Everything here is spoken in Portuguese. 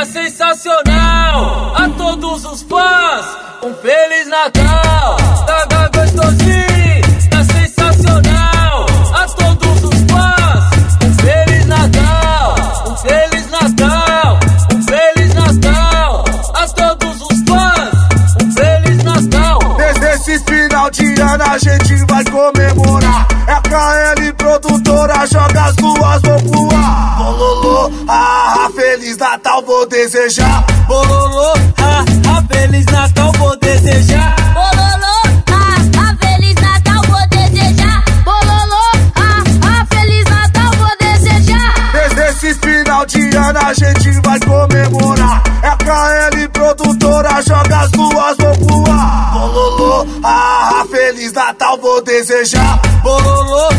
tá sensacional. A todos os fãs, um Feliz Natal. Tá, gostosinho, tá sensacional. A todos os fãs, um Feliz Natal. Um Feliz Natal. Um Feliz Natal. A todos os fãs, um Feliz Natal. Nesse final de ano a gente vai comemorar. É KL produtora, joga as duas, vou voar. Feliz Natal vou desejar. Bololô, ah, ah, Feliz Natal vou desejar. Bololô, ah, ah, Feliz Natal vou desejar. Bololô, ah, ah, Feliz Natal vou desejar. Nesse final de ano a gente vai comemorar. É KL produtora, joga as duas, vou voar. Bololô, ah, ah, Feliz Natal vou desejar. Bololô,